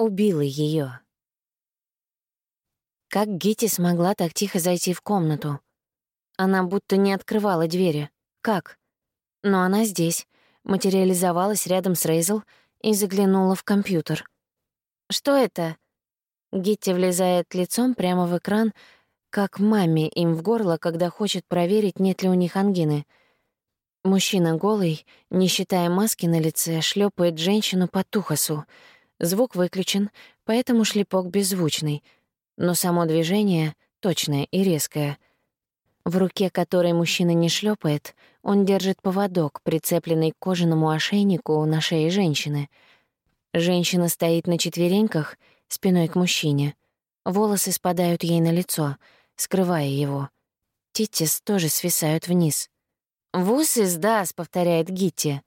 убила ее. Как Гити смогла так тихо зайти в комнату? Она будто не открывала двери. Как? Но она здесь, материализовалась рядом с Рейзел и заглянула в компьютер. «Что это?» Гитти влезает лицом прямо в экран, как маме им в горло, когда хочет проверить, нет ли у них ангины. Мужчина голый, не считая маски на лице, шлепает женщину по тухосу. Звук выключен, поэтому шлепок беззвучный, но само движение точное и резкое. В руке, которой мужчина не шлепает, он держит поводок, прицепленный к кожаному ошейнику на шее женщины. Женщина стоит на четвереньках, спиной к мужчине. Волосы спадают ей на лицо, скрывая его. Титис тоже свисают вниз. «Вуз из Дас», — повторяет Гитти.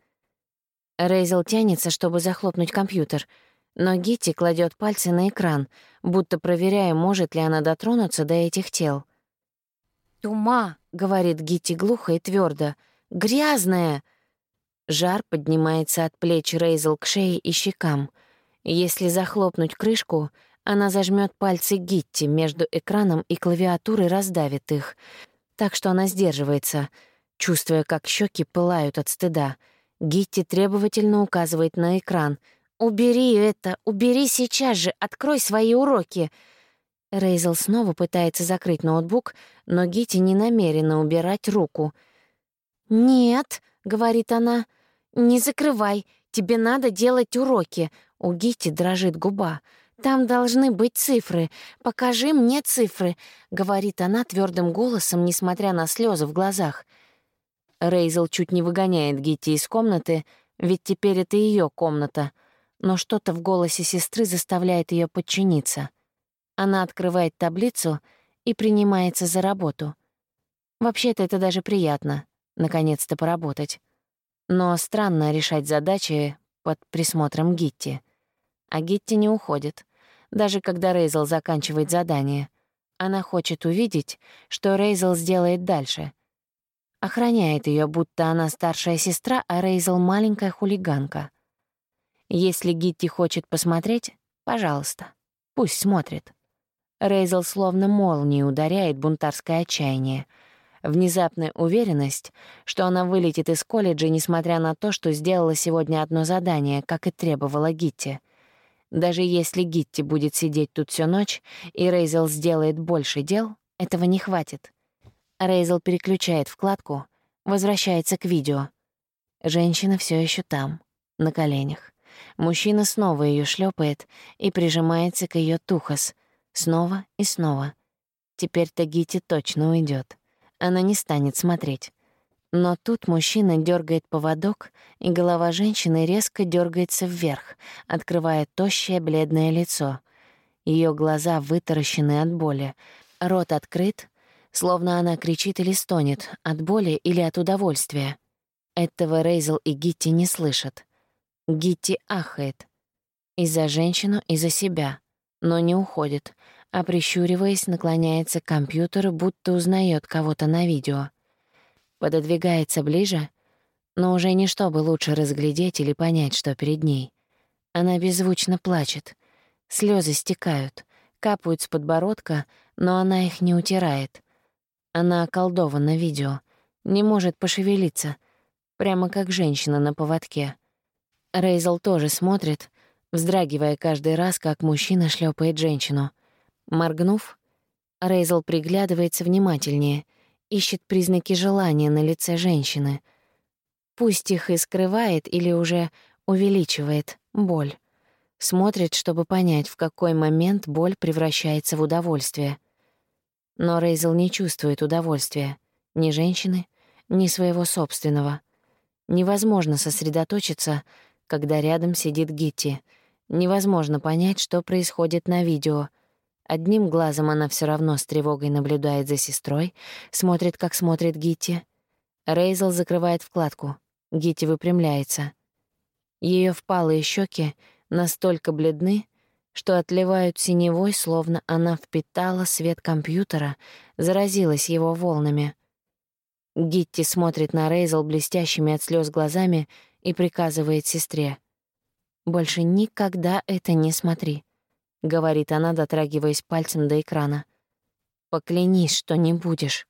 Рейзел тянется, чтобы захлопнуть компьютер, но Гитти кладет пальцы на экран, будто проверяя, может ли она дотронуться до этих тел. «Тума», — говорит Гитти глухо и твердо, — «грязная!» Жар поднимается от плеч Рейзел к шее и щекам. Если захлопнуть крышку, она зажмет пальцы Гитти между экраном и клавиатурой раздавит их, так что она сдерживается, чувствуя, как щеки пылают от стыда. Гитти требовательно указывает на экран. «Убери это! Убери сейчас же! Открой свои уроки!» Рейзел снова пытается закрыть ноутбук, но Гити не намерена убирать руку. «Нет», — говорит она, — «не закрывай, тебе надо делать уроки». У Гити дрожит губа. «Там должны быть цифры. Покажи мне цифры», — говорит она твердым голосом, несмотря на слезы в глазах. Рейзел чуть не выгоняет Гити из комнаты, ведь теперь это ее комната. Но что-то в голосе сестры заставляет ее подчиниться — она открывает таблицу и принимается за работу. Вообще-то это даже приятно, наконец-то поработать. Но странно решать задачи под присмотром Гитти. А Гитти не уходит, даже когда Рейзел заканчивает задание. Она хочет увидеть, что Рейзел сделает дальше. Охраняет ее, будто она старшая сестра, а Рейзел — маленькая хулиганка. Если Гитти хочет посмотреть, пожалуйста, пусть смотрит. Рейзел словно молнией ударяет бунтарское отчаяние. Внезапная уверенность, что она вылетит из колледжа, несмотря на то, что сделала сегодня одно задание, как и требовала Гитти. Даже если Гитти будет сидеть тут всю ночь, и Рейзел сделает больше дел, этого не хватит. Рейзел переключает вкладку, возвращается к видео. Женщина все еще там, на коленях. Мужчина снова ее шлепает и прижимается к ее тухос — Снова и снова. Теперь Тагити точно уйдет. Она не станет смотреть. Но тут мужчина дергает поводок, и голова женщины резко дергается вверх, открывая тощее бледное лицо. Ее глаза вытаращены от боли, рот открыт, словно она кричит или стонет, от боли или от удовольствия. Этого Рейзел и Гитти не слышат. Гитти ахает. И за женщину, и за себя но не уходит, а, прищуриваясь, наклоняется к компьютеру, будто узнает кого-то на видео. Пододвигается ближе, но уже не чтобы лучше разглядеть или понять, что перед ней. Она беззвучно плачет. Слезы стекают, капают с подбородка, но она их не утирает. Она околдована видео, не может пошевелиться, прямо как женщина на поводке. Рейзел тоже смотрит, вздрагивая каждый раз, как мужчина шлепает женщину. Моргнув, Рейзел приглядывается внимательнее, ищет признаки желания на лице женщины. Пусть их и скрывает или уже увеличивает боль. Смотрит, чтобы понять, в какой момент боль превращается в удовольствие. Но Рейзел не чувствует удовольствия. Ни женщины, ни своего собственного. Невозможно сосредоточиться, когда рядом сидит Гитти — Невозможно понять, что происходит на видео. Одним глазом она все равно с тревогой наблюдает за сестрой, смотрит, как смотрит Гитти. Рейзел закрывает вкладку. Гитти выпрямляется. Ее впалые щеки настолько бледны, что отливают синевой, словно она впитала свет компьютера, заразилась его волнами. Гитти смотрит на Рейзел блестящими от слез глазами и приказывает сестре. больше никогда это не смотри», — говорит она, дотрагиваясь пальцем до экрана. «Поклянись, что не будешь».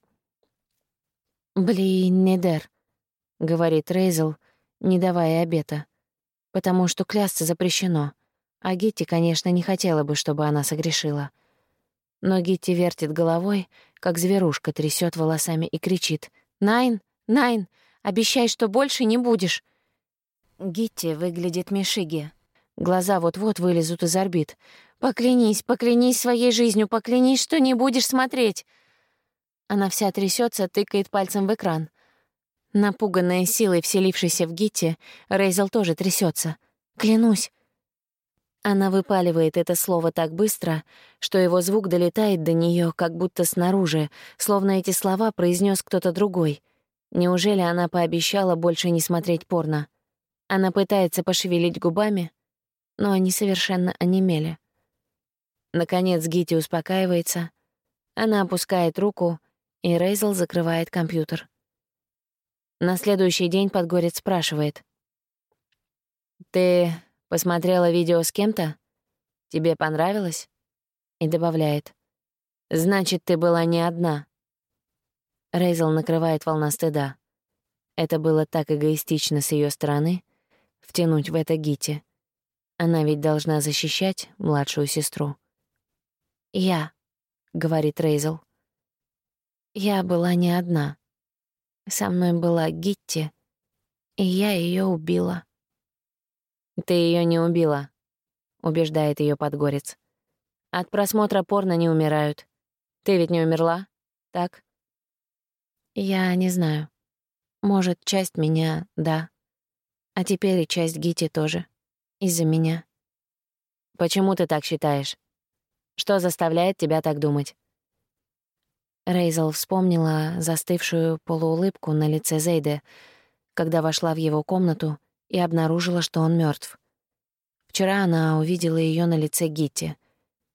«Блин, Недер», — говорит Рейзел, не давая обета, «потому что клясться запрещено, а Гитти, конечно, не хотела бы, чтобы она согрешила». Но Гитти вертит головой, как зверушка трясет волосами и кричит. «Найн, Найн, обещай, что больше не будешь!» Гитти выглядит Мишиги. Глаза вот-вот вылезут из орбит. «Поклянись, поклянись своей жизнью, поклянись, что не будешь смотреть!» Она вся трясется, тыкает пальцем в экран. Напуганная силой, вселившейся в Гитти, Рейзел тоже трясется. «Клянусь!» Она выпаливает это слово так быстро, что его звук долетает до нее, как будто снаружи, словно эти слова произнес кто-то другой. Неужели она пообещала больше не смотреть порно? Она пытается пошевелить губами, но они совершенно онемели. Наконец Гити успокаивается. Она опускает руку, и Рейзел закрывает компьютер. На следующий день Подгорец спрашивает. «Ты посмотрела видео с кем-то? Тебе понравилось?» И добавляет. «Значит, ты была не одна». Рейзел накрывает волна стыда. Это было так эгоистично с ее стороны — втянуть в это Гити. Она ведь должна защищать младшую сестру. «Я», — говорит Рейзел. «Я была не одна. Со мной была Гитти, и я ее убила». «Ты ее не убила», — убеждает ее Подгорец. «От просмотра порно не умирают. Ты ведь не умерла, так?» «Я не знаю. Может, часть меня — да. А теперь и часть Гити тоже. Из-за меня». «Почему ты так считаешь? Что заставляет тебя так думать?» Рейзел вспомнила застывшую полуулыбку на лице Зейде, когда вошла в его комнату и обнаружила, что он мертв. Вчера она увидела ее на лице Гитти.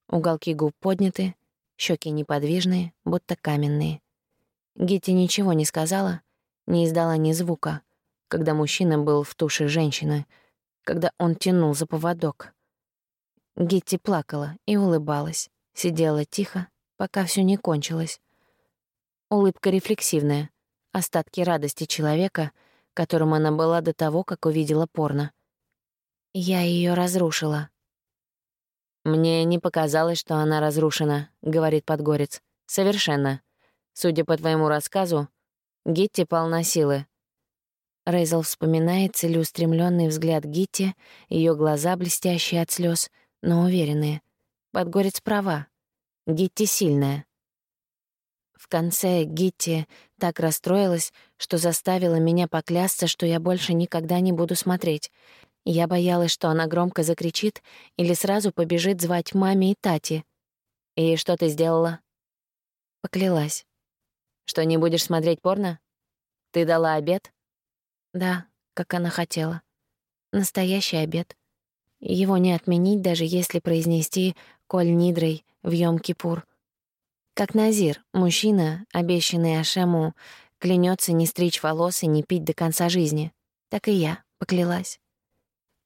Уголки губ подняты, щеки неподвижные, будто каменные. Гитти ничего не сказала, не издала ни звука, когда мужчина был в туше женщины, когда он тянул за поводок. Гитти плакала и улыбалась, сидела тихо, пока все не кончилось. Улыбка рефлексивная, остатки радости человека, которым она была до того, как увидела порно. Я ее разрушила. «Мне не показалось, что она разрушена», — говорит Подгорец. «Совершенно. Судя по твоему рассказу, Гитти полна силы». Рейзел вспоминает целеустремленный взгляд Гитти, ее глаза блестящие от слез, но уверенные. Подгорец права. Гитти сильная. В конце Гитти так расстроилась, что заставила меня поклясться, что я больше никогда не буду смотреть. Я боялась, что она громко закричит или сразу побежит звать маме и Тати. «И что ты сделала?» Поклялась. «Что, не будешь смотреть порно? Ты дала обед?» «Да, как она хотела. Настоящий обед. Его не отменить, даже если произнести «Коль Нидрой» в Йом-Кипур. Как Назир, мужчина, обещанный Ашему, клянется не стричь волос и не пить до конца жизни. Так и я поклялась.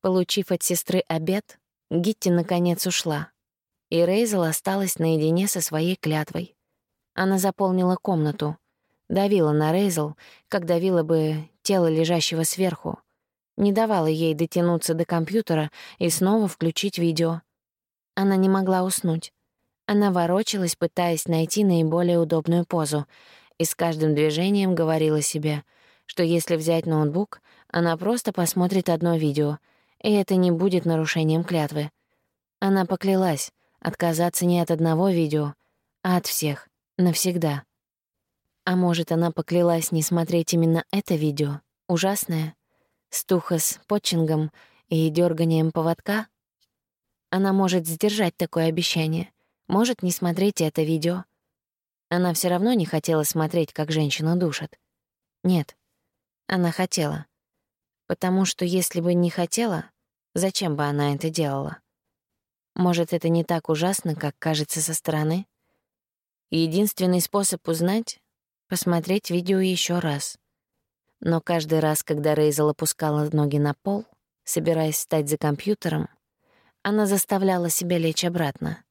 Получив от сестры обед, Гитти наконец ушла, и Рейзел осталась наедине со своей клятвой. Она заполнила комнату, давила на Рейзел, как давила бы тело лежащего сверху, не давала ей дотянуться до компьютера и снова включить видео. Она не могла уснуть. Она ворочалась, пытаясь найти наиболее удобную позу, и с каждым движением говорила себе, что если взять ноутбук, она просто посмотрит одно видео, и это не будет нарушением клятвы. Она поклялась отказаться не от одного видео, а от всех, навсегда. А может, она поклялась не смотреть именно это видео, ужасное, с Тухас Потчингом и дерганием поводка? Она может сдержать такое обещание — может не смотреть это видео. Она все равно не хотела смотреть, как женщину душат. Нет, она хотела. Потому что если бы не хотела, зачем бы она это делала? Может, это не так ужасно, как кажется со стороны? Единственный способ узнать — посмотреть видео еще раз. Но каждый раз, когда Рейзел опускала ноги на пол, Собираясь встать за компьютером, она заставляла себя лечь обратно.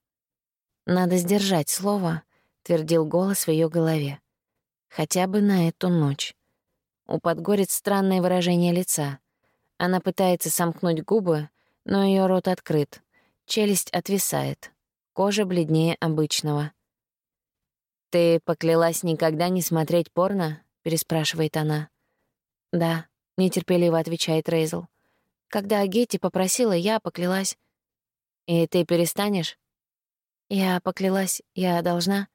«Надо сдержать слово», — твердил голос в ее голове. «Хотя бы на эту ночь». У Подгорец странное выражение лица. Она пытается сомкнуть губы, но ее рот открыт, челюсть отвисает, кожа бледнее обычного. «Ты поклялась никогда не смотреть порно?» — переспрашивает она. «Да», — нетерпеливо отвечает Рейзел. «Когда Гетти попросила, я поклялась». «И ты перестанешь?» «Я поклялась, я должна».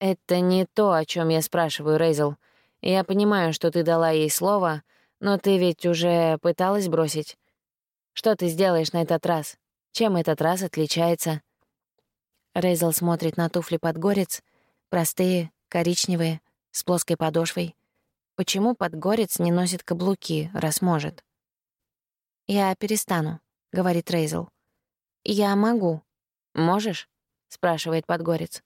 «Это не то, о чем я спрашиваю, Рейзел. Я понимаю, что ты дала ей слово, но ты ведь уже пыталась бросить. Что ты сделаешь на этот раз? Чем этот раз отличается?» Рейзел смотрит на туфли подгорец, простые, коричневые, с плоской подошвой. Почему подгорец не носит каблуки, раз может? «Я перестану», — говорит Рейзел. «Я могу». «Можешь?» — спрашивает подгорец.